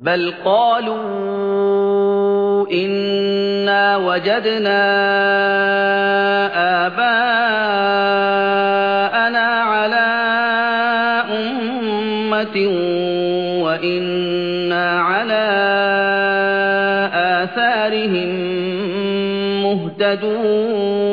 بل قالوا إنا وجدنا آباءنا على أمة وإنا على آثارهم مهتدون